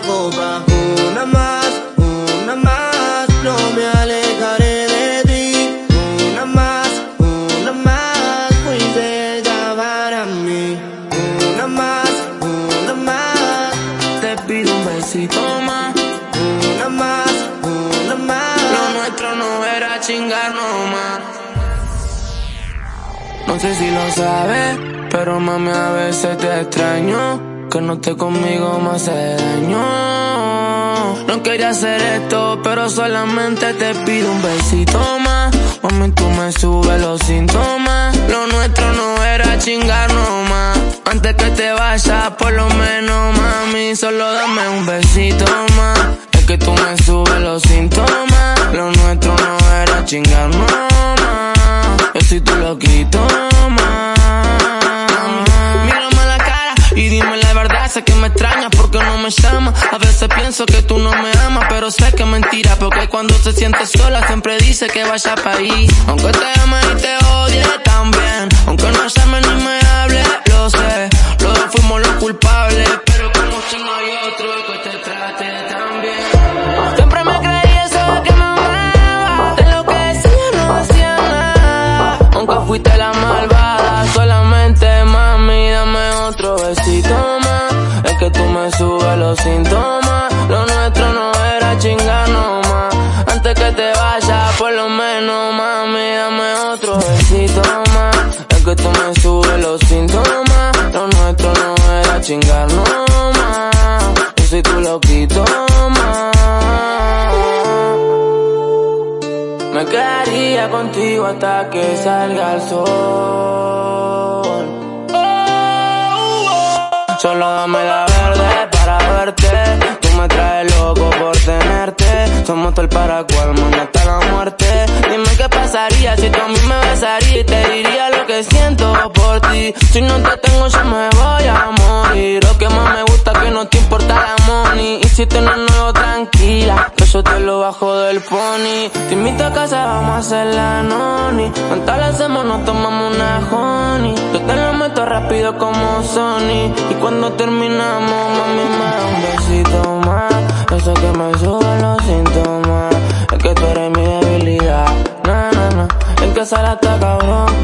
copa, una más, una más, no me alejaré de ti, una más, una más, fuiste ya para mí, una más, una más, te pido un besito más, una más, una más, lo nuestro no era chingar nomás. No sé si lo sabes, pero mami a veces te extraño. Que no esté conmigo me hace daño. No quería hacer esto, pero solamente te pido un besito más. Mami, tú me subes los síntomas. Lo nuestro no era chingar nomás. Antes que te vayas, por lo menos, mami, solo dame un besito más. Es que tú me subes los síntomas. A veces pienso que tú no me amas, pero sé que es mentira. Porque cuando se siente sola siempre dice que vaya para ahí. Aunque te ame y te odie chingar nomás. Antes que te vayas, por lo menos mami, dame otro besito más. Es que tú me subes los síntomas. Lo nuestro no era chingar nomás. Yo soy tu loquito más. Me quedaría contigo hasta que salga el sol. Solo dame la verde para verte. Tú me traes loco por Somos todo el paracual, hasta la muerte. Dime qué pasaría si tú a mí me besarías y te diría lo que siento por ti. Si no te tengo, yo me voy a morir. Lo que más me gusta es que no te importa la money. Y si tienes nuevo, tranquila, yo te lo bajo del pony. Te invito a casa, vamos a hacer la noni. Hacemos, nos tomamos una honey. Yo te lo meto rápido como Sony. Y cuando terminamos, mami, me pasar hasta cabrón.